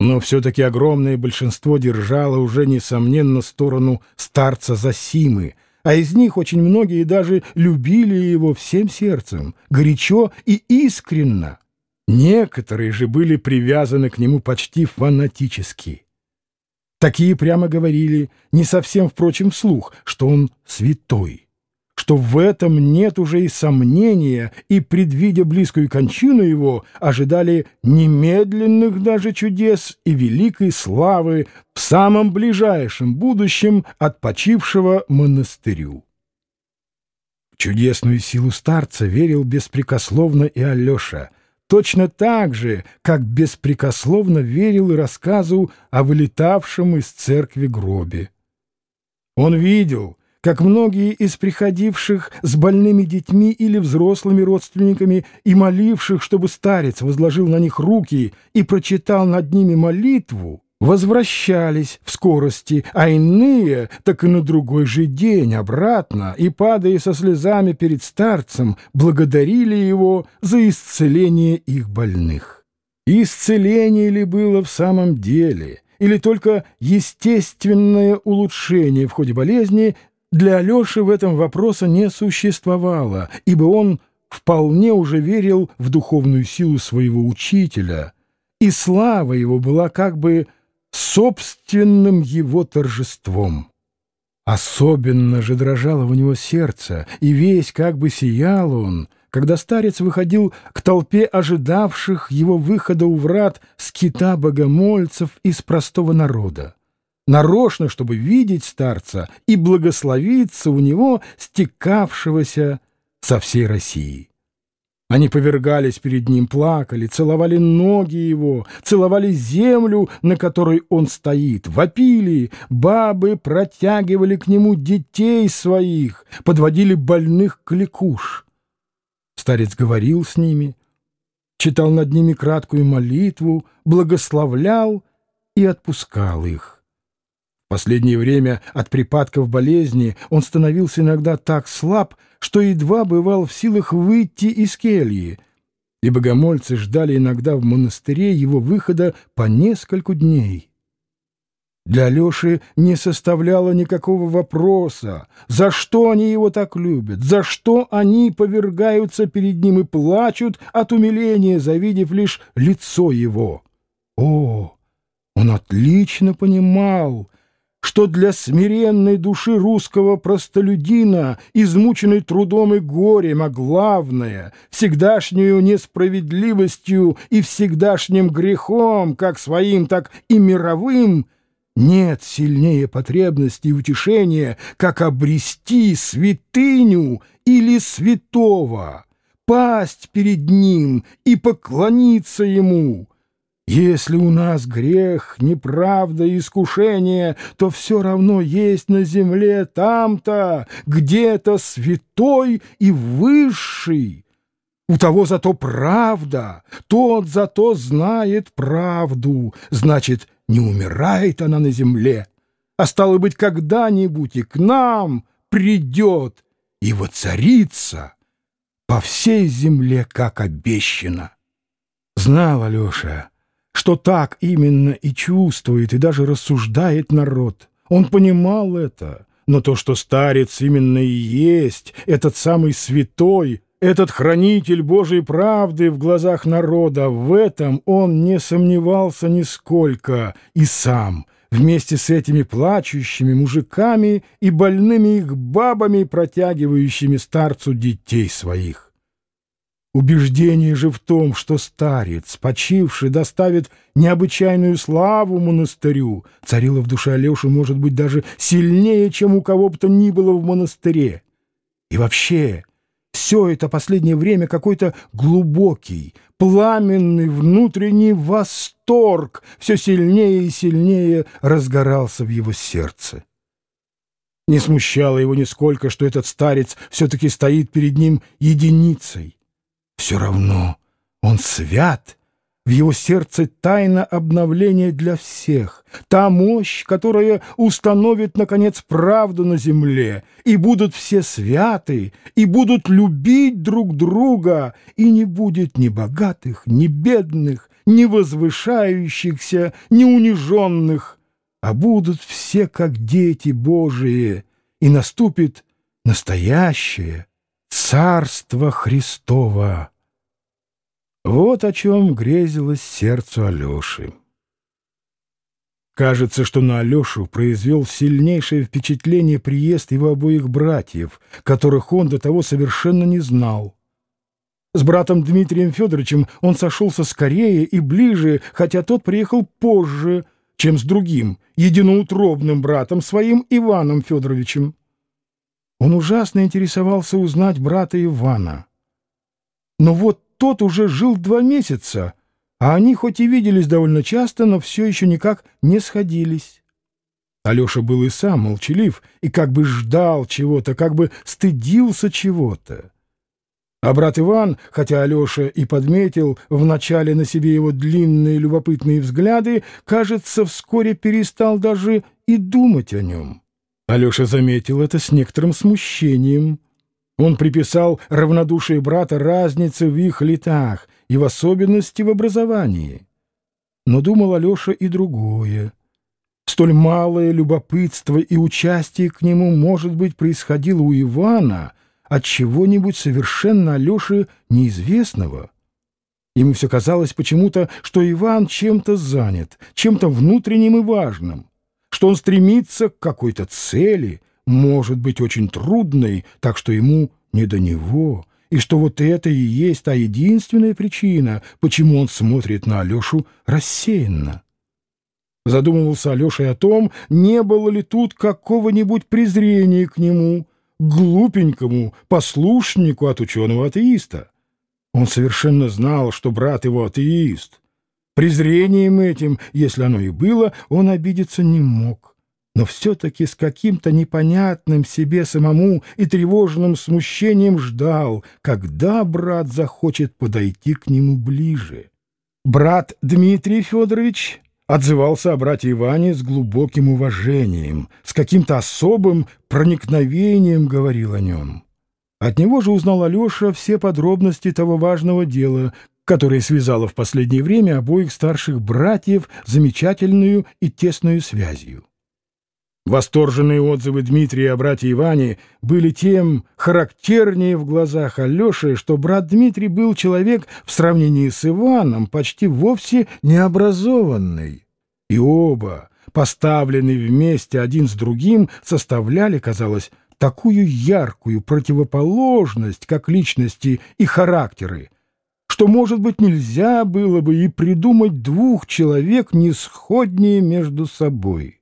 Но все-таки огромное большинство держало уже, несомненно, сторону старца Засимы, а из них очень многие даже любили его всем сердцем, горячо и искренно. Некоторые же были привязаны к нему почти фанатически. Такие прямо говорили, не совсем, впрочем, вслух, что он святой что в этом нет уже и сомнения, и, предвидя близкую кончину его, ожидали немедленных даже чудес и великой славы в самом ближайшем будущем от почившего монастырю. В чудесную силу старца верил беспрекословно и Алеша, точно так же, как беспрекословно верил и рассказу о вылетавшем из церкви гробе. Он видел, как многие из приходивших с больными детьми или взрослыми родственниками и моливших, чтобы старец возложил на них руки и прочитал над ними молитву, возвращались в скорости, а иные так и на другой же день обратно и, падая со слезами перед старцем, благодарили его за исцеление их больных. Исцеление ли было в самом деле – или только естественное улучшение в ходе болезни для Алеши в этом вопроса не существовало, ибо он вполне уже верил в духовную силу своего учителя, и слава его была как бы собственным его торжеством. Особенно же дрожало у него сердце, и весь как бы сиял он, когда старец выходил к толпе ожидавших его выхода у врат скита богомольцев из простого народа нарочно, чтобы видеть старца и благословиться у него, стекавшегося со всей России. Они повергались перед ним, плакали, целовали ноги его, целовали землю, на которой он стоит, вопили, бабы протягивали к нему детей своих, подводили больных к лекуш. Старец говорил с ними, читал над ними краткую молитву, благословлял и отпускал их. Последнее время от припадков болезни он становился иногда так слаб, что едва бывал в силах выйти из кельи, и богомольцы ждали иногда в монастыре его выхода по нескольку дней. Для Алеши не составляло никакого вопроса, за что они его так любят, за что они повергаются перед ним и плачут от умиления, завидев лишь лицо его. О, он отлично понимал, что для смиренной души русского простолюдина, измученной трудом и горем, а главное, всегдашнюю несправедливостью и всегдашним грехом, как своим, так и мировым, нет сильнее потребности и утешения, как обрести святыню или святого, пасть перед ним и поклониться ему — если у нас грех, неправда искушение, то все равно есть на земле там-то, где-то святой и высший. У того зато правда, тот зато знает правду, значит, не умирает она на земле, а стало быть, когда-нибудь и к нам придет и воцарится по всей земле, как обещано. Знал Алеша, что так именно и чувствует, и даже рассуждает народ. Он понимал это, но то, что старец именно и есть, этот самый святой, этот хранитель Божьей правды в глазах народа, в этом он не сомневался нисколько и сам, вместе с этими плачущими мужиками и больными их бабами, протягивающими старцу детей своих. Убеждение же в том, что старец, почивший, доставит необычайную славу монастырю, царило в душе Алеши, может быть, даже сильнее, чем у кого бы то ни было в монастыре. И вообще, все это последнее время какой-то глубокий, пламенный внутренний восторг все сильнее и сильнее разгорался в его сердце. Не смущало его нисколько, что этот старец все-таки стоит перед ним единицей, все равно он свят, в его сердце тайна обновления для всех, та мощь, которая установит, наконец, правду на земле, и будут все святы, и будут любить друг друга, и не будет ни богатых, ни бедных, не возвышающихся, не униженных, а будут все как дети Божии, и наступит настоящее Царство Христово. Вот о чем грезилось сердцу Алеши. Кажется, что на Алешу произвел сильнейшее впечатление приезд его обоих братьев, которых он до того совершенно не знал. С братом Дмитрием Федоровичем он сошелся скорее и ближе, хотя тот приехал позже, чем с другим, единоутробным братом своим Иваном Федоровичем. Он ужасно интересовался узнать брата Ивана. Но вот тот уже жил два месяца, а они хоть и виделись довольно часто, но все еще никак не сходились. Алеша был и сам молчалив, и как бы ждал чего-то, как бы стыдился чего-то. А брат Иван, хотя Алеша и подметил вначале на себе его длинные любопытные взгляды, кажется, вскоре перестал даже и думать о нем. Алеша заметил это с некоторым смущением. Он приписал равнодушие брата разнице в их летах и в особенности в образовании. Но думал Алеша и другое. Столь малое любопытство и участие к нему, может быть, происходило у Ивана от чего-нибудь совершенно Алёше неизвестного. Ему все казалось почему-то, что Иван чем-то занят, чем-то внутренним и важным, что он стремится к какой-то цели, может быть очень трудной, так что ему не до него, и что вот это и есть та единственная причина, почему он смотрит на Алешу рассеянно. Задумывался Алеша и о том, не было ли тут какого-нибудь презрения к нему, глупенькому послушнику от ученого-атеиста. Он совершенно знал, что брат его атеист. Презрением этим, если оно и было, он обидеться не мог но все-таки с каким-то непонятным себе самому и тревожным смущением ждал, когда брат захочет подойти к нему ближе. Брат Дмитрий Федорович отзывался о брате Иване с глубоким уважением, с каким-то особым проникновением говорил о нем. От него же узнал Алеша все подробности того важного дела, которое связало в последнее время обоих старших братьев замечательную и тесную связью. Восторженные отзывы Дмитрия о брате Иване были тем характернее в глазах Алеши, что брат Дмитрий был человек в сравнении с Иваном почти вовсе необразованный. И оба, поставленные вместе один с другим, составляли, казалось, такую яркую противоположность, как личности и характеры, что, может быть, нельзя было бы и придумать двух человек несходнее между собой.